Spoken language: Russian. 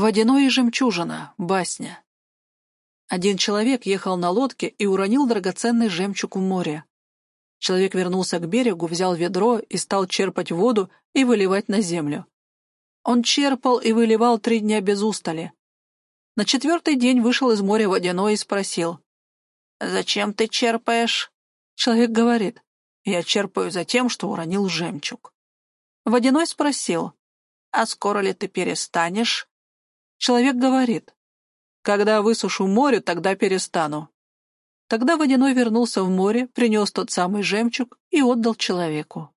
Водяной и жемчужина. Басня. Один человек ехал на лодке и уронил драгоценный жемчуг в море. Человек вернулся к берегу, взял ведро и стал черпать воду и выливать на землю. Он черпал и выливал три дня без устали. На четвертый день вышел из моря водяной и спросил. «Зачем ты черпаешь?» Человек говорит. «Я черпаю за тем, что уронил жемчуг». Водяной спросил. «А скоро ли ты перестанешь?» Человек говорит, «Когда высушу море, тогда перестану». Тогда водяной вернулся в море, принес тот самый жемчуг и отдал человеку.